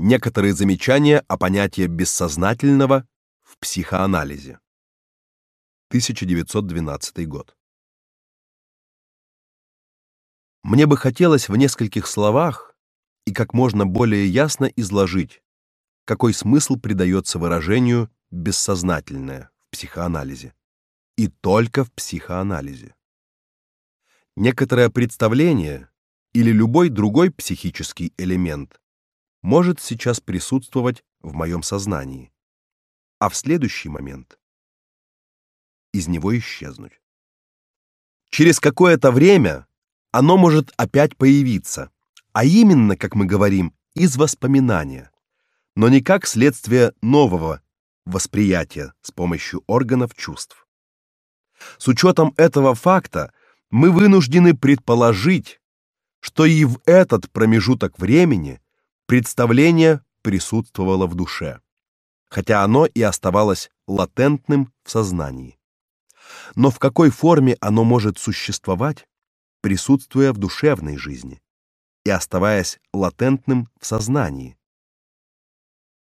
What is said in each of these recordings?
Некоторые замечания о понятии бессознательного в психоанализе. 1912 год. Мне бы хотелось в нескольких словах и как можно более ясно изложить, какой смысл придается выражению бессознательное в психоанализе и только в психоанализе. Некоторое представление или любой другой психический элемент может сейчас присутствовать в моем сознании, а в следующий момент из него исчезнуть. Через какое-то время оно может опять появиться, а именно, как мы говорим, из воспоминания, но не как следствие нового восприятия с помощью органов чувств. С учетом этого факта мы вынуждены предположить, что и в этот промежуток времени представление присутствовало в душе, хотя оно и оставалось латентным в сознании. Но в какой форме оно может существовать, присутствуя в душевной жизни и оставаясь латентным в сознании?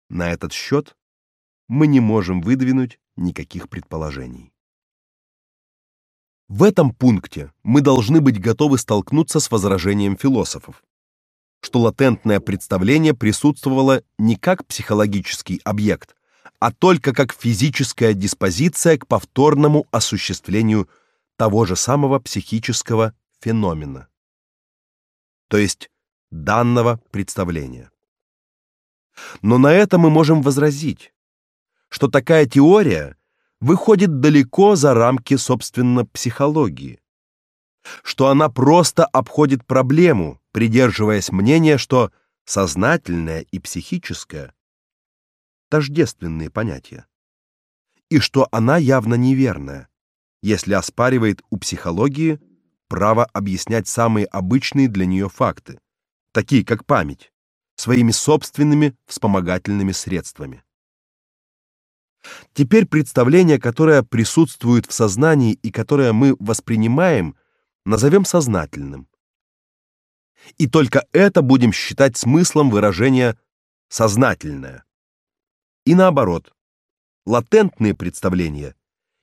На этот счет мы не можем выдвинуть никаких предположений. В этом пункте мы должны быть готовы столкнуться с возражением философов, что латентное представление присутствовало не как психологический объект, а только как физическая диспозиция к повторному осуществлению того же самого психического феномена, то есть данного представления. Но на это мы можем возразить, что такая теория выходит далеко за рамки собственно психологии, что она просто обходит проблему, придерживаясь мнения, что сознательное и психическое тождественные понятия, и что она явно неверная, если оспаривает у психологии право объяснять самые обычные для нее факты, такие как память, своими собственными вспомогательными средствами. Теперь представление, которое присутствует в сознании и которое мы воспринимаем, назовем сознательным. И только это будем считать смыслом выражения сознательное. И наоборот. Латентные представления,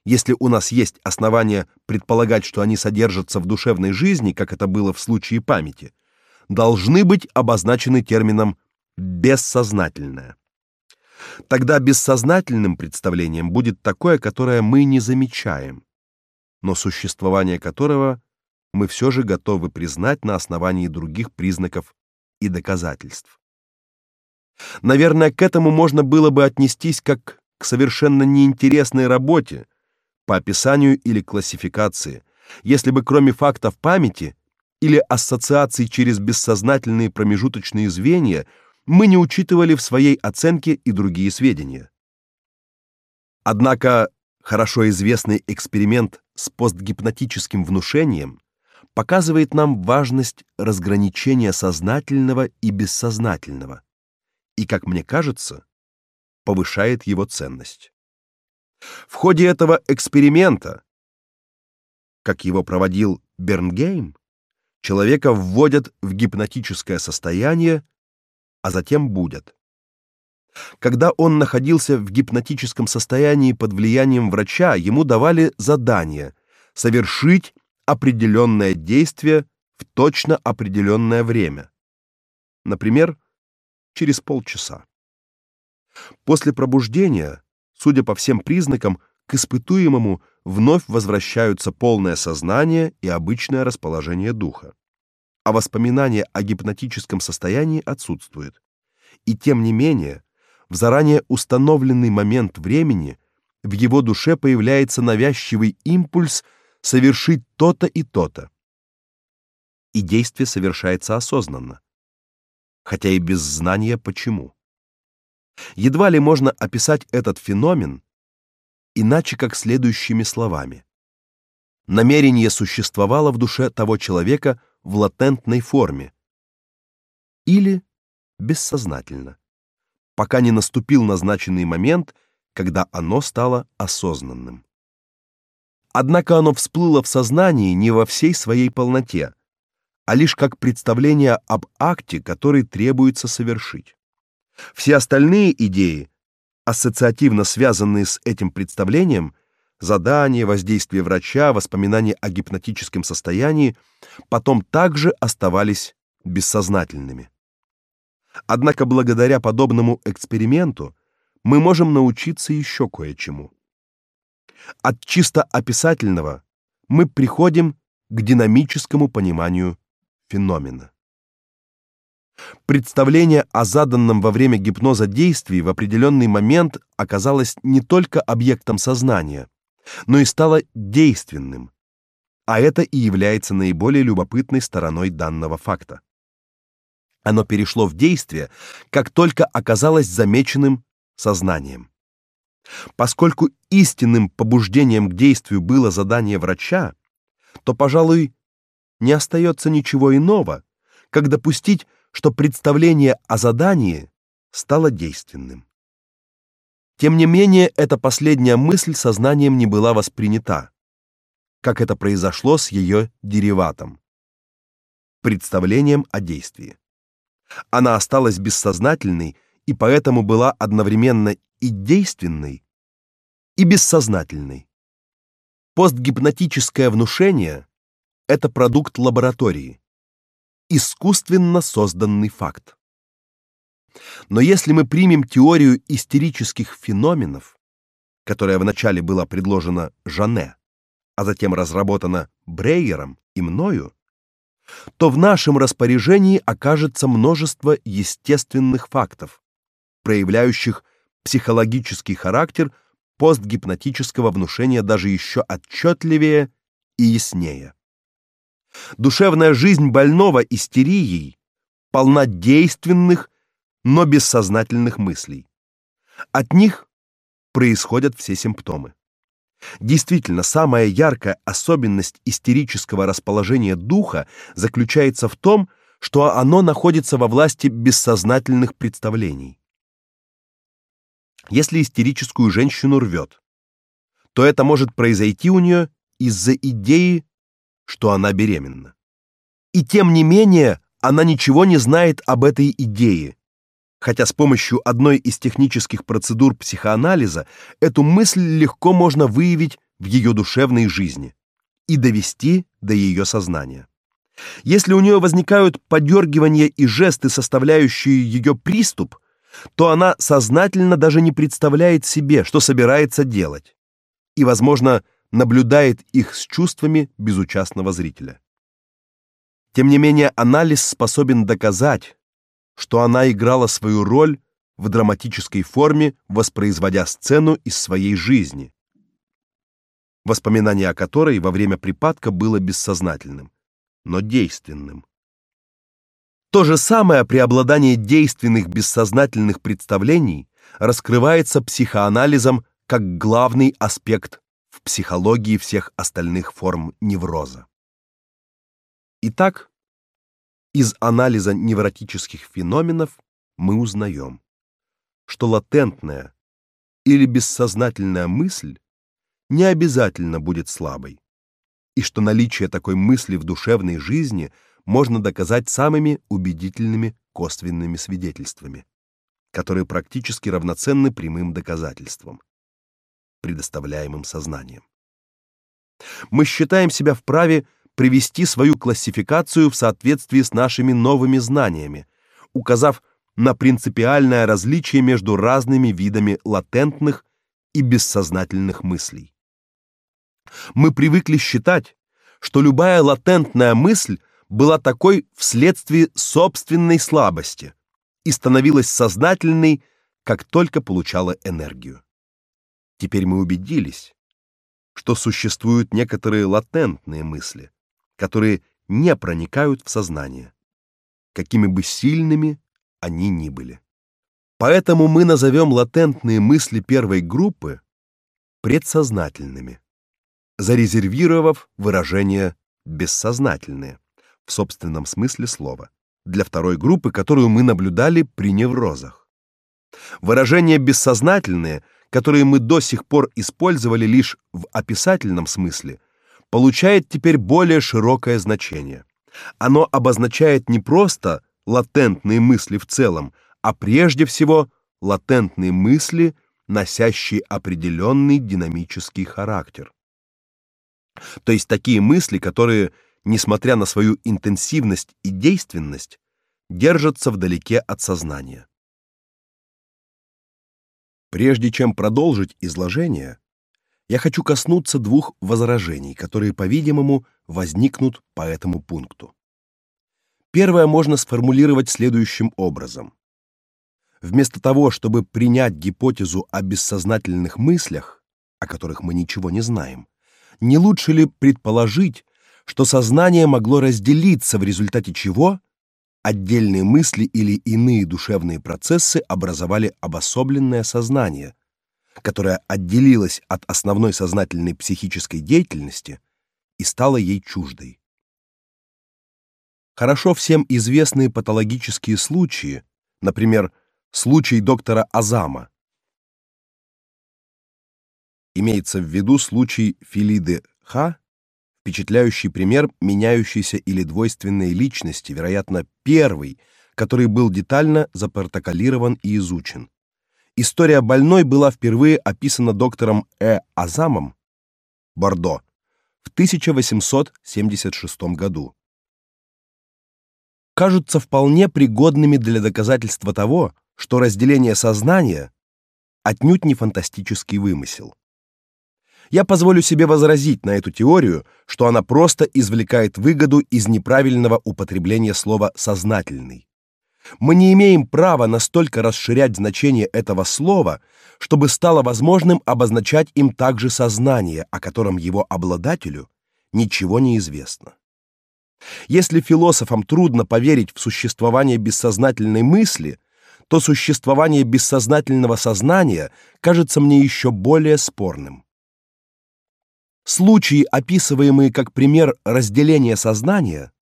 если у нас есть основания предполагать, что они содержатся в душевной жизни, как это было в случае памяти, должны быть обозначены термином бессознательное. Тогда бессознательным представлением будет такое, которое мы не замечаем, но существование которого мы все же готовы признать на основании других признаков и доказательств. Наверное, к этому можно было бы отнестись как к совершенно неинтересной работе по описанию или классификации, если бы кроме фактов памяти или ассоциаций через бессознательные промежуточные звенья мы не учитывали в своей оценке и другие сведения. Однако хорошо известный эксперимент с постгипнотическим внушением показывает нам важность разграничения сознательного и бессознательного и, как мне кажется, повышает его ценность. В ходе этого эксперимента, как его проводил Бернгейм, человека вводят в гипнотическое состояние а затем будет. Когда он находился в гипнотическом состоянии под влиянием врача, ему давали задание совершить определенное действие в точно определенное время. Например, через полчаса. После пробуждения, судя по всем признакам, к испытуемому вновь возвращаются полное сознание и обычное расположение духа а воспоминание о гипнотическом состоянии отсутствует. И тем не менее, в заранее установленный момент времени в его душе появляется навязчивый импульс совершить то-то и то-то. И действие совершается осознанно, хотя и без знания почему. Едва ли можно описать этот феномен иначе как следующими словами: намерение существовало в душе того человека, в латентной форме или бессознательно, пока не наступил назначенный момент, когда оно стало осознанным. Однако оно всплыло в сознании не во всей своей полноте, а лишь как представление об акте, который требуется совершить. Все остальные идеи, ассоциативно связанные с этим представлением, задание, воздействие врача, воспоминания о гипнотическом состоянии, потом также оставались бессознательными. Однако благодаря подобному эксперименту мы можем научиться еще кое-чему. От чисто описательного мы приходим к динамическому пониманию феномена. Представление о заданном во время гипноза действии в определенный момент оказалось не только объектом сознания, но и стало действенным. А это и является наиболее любопытной стороной данного факта. Оно перешло в действие, как только оказалось замеченным сознанием. Поскольку истинным побуждением к действию было задание врача, то, пожалуй, не остается ничего иного, как допустить, что представление о задании стало действенным. Тем не менее, эта последняя мысль сознанием не была воспринята, как это произошло с ее дериватом представлением о действии. Она осталась бессознательной и поэтому была одновременно и действенной, и бессознательной. Постгипнотическое внушение это продукт лаборатории, искусственно созданный факт. Но если мы примем теорию истерических феноменов, которая вначале была предложена Жане, а затем разработана Брейером и мною, то в нашем распоряжении окажется множество естественных фактов, проявляющих психологический характер постгипнотического внушения даже еще отчетливее и яснее. Душевная жизнь больного истерией полна действенных, но бессознательных мыслей. От них происходят все симптомы. Действительно, самая яркая особенность истерического расположения духа заключается в том, что оно находится во власти бессознательных представлений. Если истерическую женщину рвет, то это может произойти у нее из-за идеи, что она беременна. И тем не менее, она ничего не знает об этой идее, хотя с помощью одной из технических процедур психоанализа эту мысль легко можно выявить в ее душевной жизни и довести до ее сознания. Если у нее возникают подергивания и жесты, составляющие ее приступ, то она сознательно даже не представляет себе, что собирается делать. И, возможно, наблюдает их с чувствами безучастного зрителя. Тем не менее, анализ способен доказать, что она играла свою роль в драматической форме, воспроизводя сцену из своей жизни, воспоминание о которой во время припадка было бессознательным, но действенным. То же самое преобладание действенных бессознательных представлений раскрывается психоанализом как главный аспект в психологии всех остальных форм невроза. Итак, из анализа невротических феноменов мы узнаем, что латентная или бессознательная мысль не обязательно будет слабой, и что наличие такой мысли в душевной жизни – можно доказать самыми убедительными косвенными свидетельствами, которые практически равноценны прямым доказательствам, предоставляемым сознанием. Мы считаем себя вправе привести свою классификацию в соответствии с нашими новыми знаниями, указав на принципиальное различие между разными видами латентных и бессознательных мыслей. Мы привыкли считать, что любая латентная мысль была такой вследствие собственной слабости и становилась сознательной, как только получала энергию. Теперь мы убедились, что существуют некоторые латентные мысли, которые не проникают в сознание, какими бы сильными они ни были. Поэтому мы назовем латентные мысли первой группы предсознательными, зарезервировав выражение бессознательные в собственном смысле слова, для второй группы, которую мы наблюдали при неврозах. Выражения бессознательные, которые мы до сих пор использовали лишь в описательном смысле, получает теперь более широкое значение. Оно обозначает не просто латентные мысли в целом, а прежде всего латентные мысли, носящие определенный динамический характер. То есть такие мысли, которые, несмотря на свою интенсивность и действенность, держатся вдалеке от сознания. Прежде чем продолжить изложение, я хочу коснуться двух возражений, которые, по-видимому, возникнут по этому пункту. Первое можно сформулировать следующим образом. Вместо того, чтобы принять гипотезу о бессознательных мыслях, о которых мы ничего не знаем, не лучше ли предположить, что сознание могло разделиться, в результате чего отдельные мысли или иные душевные процессы образовали обособленное сознание, которое отделилось от основной сознательной психической деятельности и стало ей чуждой. Хорошо всем известные патологические случаи, например, случай доктора Азама. Имеется в виду случай Филиды Х, впечатляющий пример меняющейся или двойственной личности, вероятно, первый, который был детально запротоколирован и изучен. История больной была впервые описана доктором Э. Азамом Бордо в 1876 году. Кажутся вполне пригодными для доказательства того, что разделение сознания отнюдь не фантастический вымысел. Я позволю себе возразить на эту теорию, что она просто извлекает выгоду из неправильного употребления слова сознательный. Мы не имеем права настолько расширять значение этого слова, чтобы стало возможным обозначать им также сознание, о котором его обладателю ничего не известно. Если философам трудно поверить в существование бессознательной мысли, то существование бессознательного сознания кажется мне еще более спорным. Случаи, описываемые как пример разделения сознания,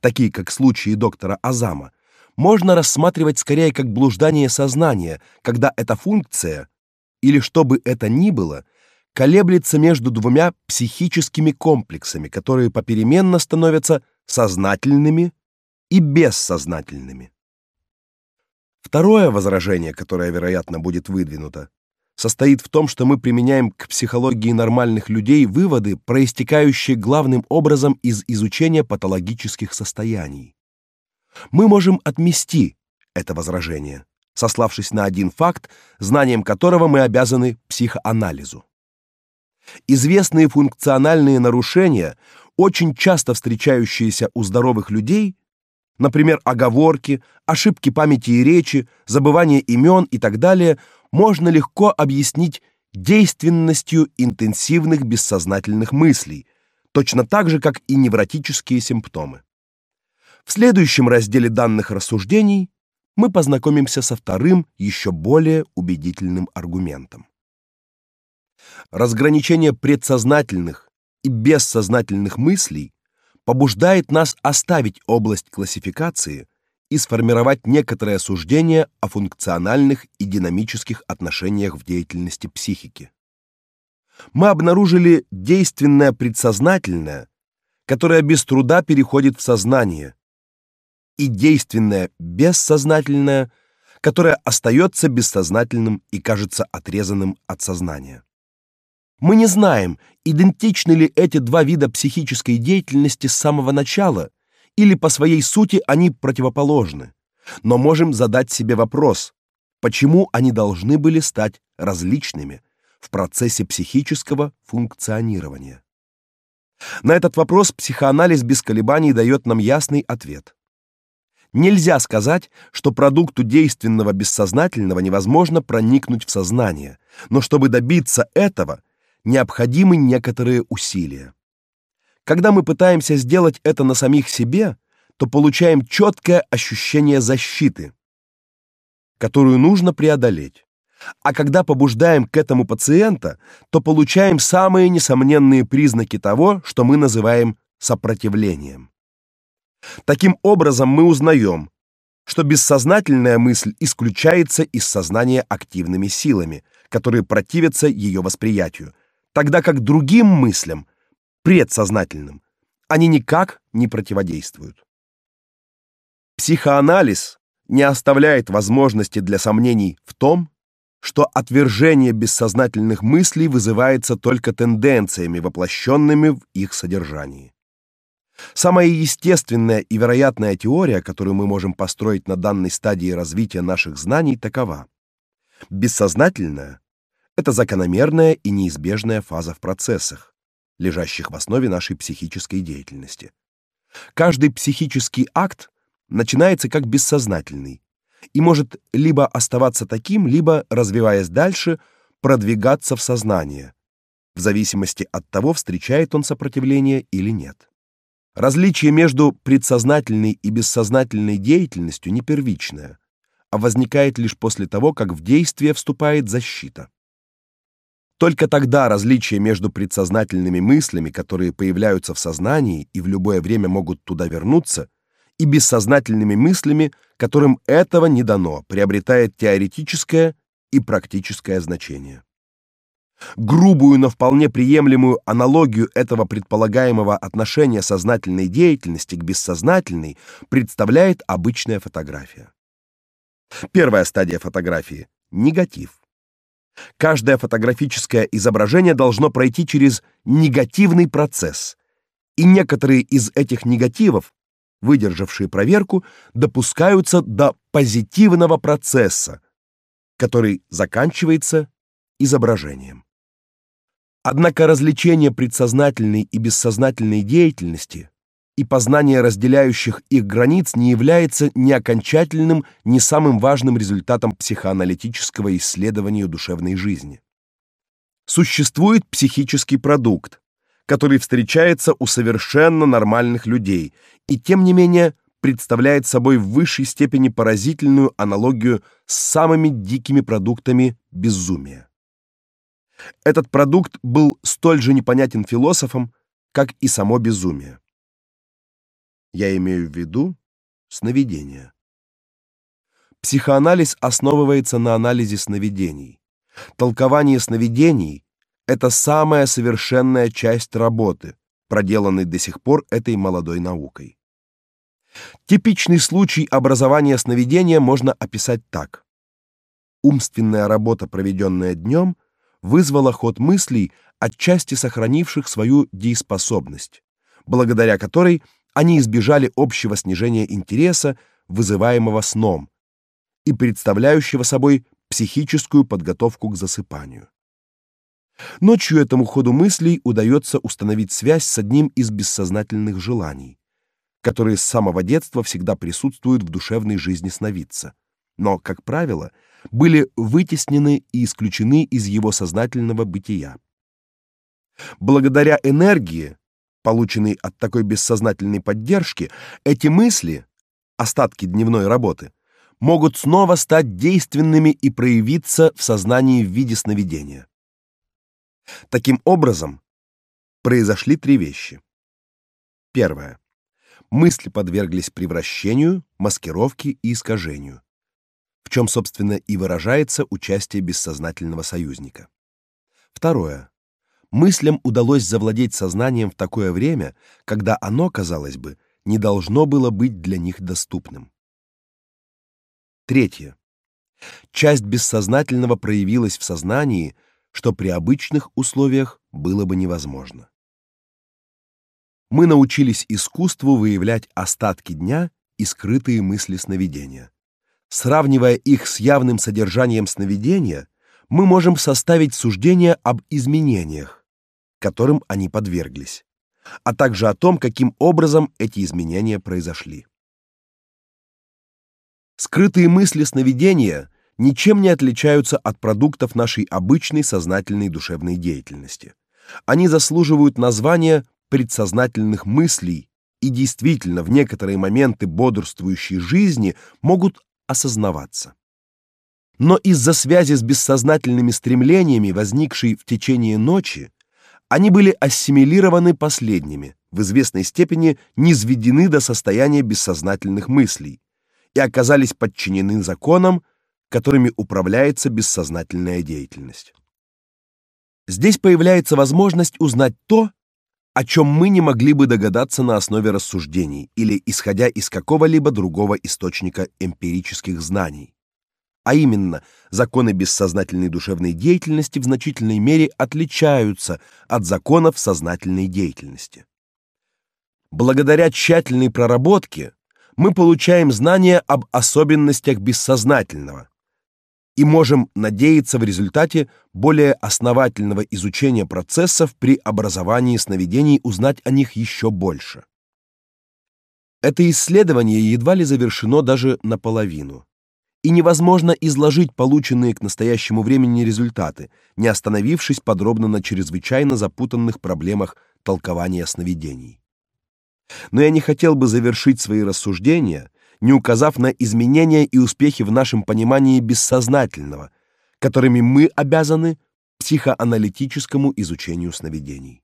такие как случаи доктора Азама, можно рассматривать скорее как блуждание сознания, когда эта функция или что бы это ни было, колеблется между двумя психическими комплексами, которые попеременно становятся сознательными и бессознательными. Второе возражение, которое, вероятно, будет выдвинуто, состоит в том, что мы применяем к психологии нормальных людей выводы, проистекающие главным образом из изучения патологических состояний. Мы можем отмести это возражение, сославшись на один факт, знанием которого мы обязаны психоанализу. Известные функциональные нарушения, очень часто встречающиеся у здоровых людей, например, оговорки, ошибки памяти и речи, забывание имен и так далее, можно легко объяснить действенностью интенсивных бессознательных мыслей, точно так же, как и невротические симптомы. В следующем разделе данных рассуждений мы познакомимся со вторым, еще более убедительным аргументом. Разграничение предсознательных и бессознательных мыслей побуждает нас оставить область классификации и сформировать некоторое суждение о функциональных и динамических отношениях в деятельности психики. Мы обнаружили действенное предсознательное, которое без труда переходит в сознание, и действенное бессознательное, которое остается бессознательным и кажется отрезанным от сознания. Мы не знаем, идентичны ли эти два вида психической деятельности с самого начала, или по своей сути они противоположны. Но можем задать себе вопрос: почему они должны были стать различными в процессе психического функционирования? На этот вопрос психоанализ без колебаний дает нам ясный ответ. Нельзя сказать, что продукту действенного бессознательного невозможно проникнуть в сознание, но чтобы добиться этого, необходимы некоторые усилия. Когда мы пытаемся сделать это на самих себе, то получаем четкое ощущение защиты, которую нужно преодолеть. А когда побуждаем к этому пациента, то получаем самые несомненные признаки того, что мы называем сопротивлением. Таким образом мы узнаем, что бессознательная мысль исключается из сознания активными силами, которые противятся ее восприятию, тогда как другим мыслям, предсознательным, они никак не противодействуют. Психоанализ не оставляет возможности для сомнений в том, что отвержение бессознательных мыслей вызывается только тенденциями, воплощенными в их содержании. Самая естественная и вероятная теория, которую мы можем построить на данной стадии развития наших знаний, такова: бессознательное это закономерная и неизбежная фаза в процессах, лежащих в основе нашей психической деятельности. Каждый психический акт начинается как бессознательный и может либо оставаться таким, либо, развиваясь дальше, продвигаться в сознание, в зависимости от того, встречает он сопротивление или нет. Различие между предсознательной и бессознательной деятельностью не первичное, а возникает лишь после того, как в действие вступает защита. Только тогда различие между предсознательными мыслями, которые появляются в сознании и в любое время могут туда вернуться, и бессознательными мыслями, которым этого не дано, приобретает теоретическое и практическое значение. Грубую, но вполне приемлемую аналогию этого предполагаемого отношения сознательной деятельности к бессознательной представляет обычная фотография. Первая стадия фотографии негатив. Каждое фотографическое изображение должно пройти через негативный процесс, и некоторые из этих негативов, выдержавшие проверку, допускаются до позитивного процесса, который заканчивается изображением. Однако развлечение предсознательной и бессознательной деятельности и познание разделяющих их границ не является ни окончательным, ни самым важным результатом психоаналитического исследования душевной жизни. Существует психический продукт, который встречается у совершенно нормальных людей и тем не менее представляет собой в высшей степени поразительную аналогию с самыми дикими продуктами безумия. Этот продукт был столь же непонятен философам, как и само безумие. Я имею в виду сновидения. Психоанализ основывается на анализе сновидений. Толкование сновидений это самая совершенная часть работы, проделанной до сих пор этой молодой наукой. Типичный случай образования сновидения можно описать так: умственная работа, проведенная днем, вызвала ход мыслей, отчасти сохранивших свою дееспособность, благодаря которой они избежали общего снижения интереса, вызываемого сном, и представляющего собой психическую подготовку к засыпанию. Ночью этому ходу мыслей удается установить связь с одним из бессознательных желаний, которые с самого детства всегда присутствуют в душевной жизни сновидца, но, как правило, были вытеснены и исключены из его сознательного бытия. Благодаря энергии, полученной от такой бессознательной поддержки, эти мысли, остатки дневной работы, могут снова стать действенными и проявиться в сознании в виде сновидения. Таким образом, произошли три вещи. Первое. Мысли подверглись превращению, маскировке и искажению, в чем, собственно, и выражается участие бессознательного союзника. Второе мыслям удалось завладеть сознанием в такое время, когда оно, казалось бы, не должно было быть для них доступным. Третье. Часть бессознательного проявилась в сознании, что при обычных условиях было бы невозможно. Мы научились искусству выявлять остатки дня и скрытые мысли сновидения. Сравнивая их с явным содержанием сновидения, мы можем составить суждение об изменениях, которым они подверглись, а также о том, каким образом эти изменения произошли. Скрытые мысли сновидения ничем не отличаются от продуктов нашей обычной сознательной душевной деятельности. Они заслуживают названия предсознательных мыслей и действительно в некоторые моменты бодрствующей жизни могут осознаваться. Но из-за связи с бессознательными стремлениями, возникшей в течение ночи, они были ассимилированы последними, в известной степени низведены до состояния бессознательных мыслей и оказались подчинены законам, которыми управляется бессознательная деятельность. Здесь появляется возможность узнать то, о чем мы не могли бы догадаться на основе рассуждений или исходя из какого-либо другого источника эмпирических знаний. А именно, законы бессознательной душевной деятельности в значительной мере отличаются от законов сознательной деятельности. Благодаря тщательной проработке мы получаем знания об особенностях бессознательного, и можем надеяться в результате более основательного изучения процессов при образовании сновидений узнать о них еще больше. Это исследование едва ли завершено даже наполовину. И невозможно изложить полученные к настоящему времени результаты, не остановившись подробно на чрезвычайно запутанных проблемах толкования сновидений. Но я не хотел бы завершить свои рассуждения не указав на изменения и успехи в нашем понимании бессознательного, которыми мы обязаны психоаналитическому изучению сновидений.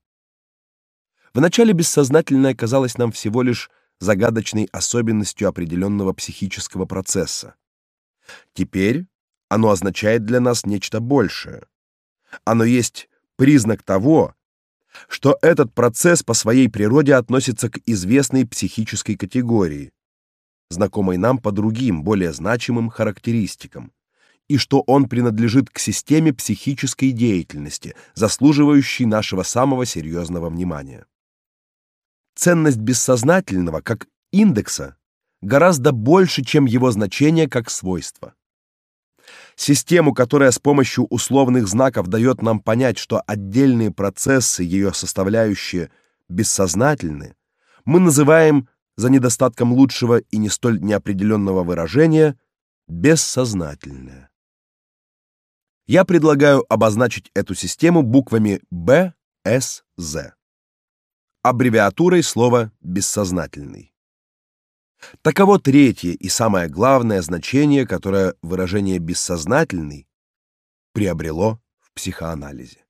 Вначале бессознательное казалось нам всего лишь загадочной особенностью определенного психического процесса. Теперь оно означает для нас нечто большее. Оно есть признак того, что этот процесс по своей природе относится к известной психической категории, знакомой нам по другим, более значимым характеристикам, и что он принадлежит к системе психической деятельности, заслуживающей нашего самого серьезного внимания. Ценность бессознательного как индекса гораздо больше, чем его значение как свойство. Систему, которая с помощью условных знаков дает нам понять, что отдельные процессы, ее составляющие, бессознательны, мы называем за недостатком лучшего и не столь неопределенного выражения бессознательное. Я предлагаю обозначить эту систему буквами Б, С, З. Аббревиатурой слова бессознательный. Таково третье и самое главное значение, которое выражение бессознательный приобрело в психоанализе.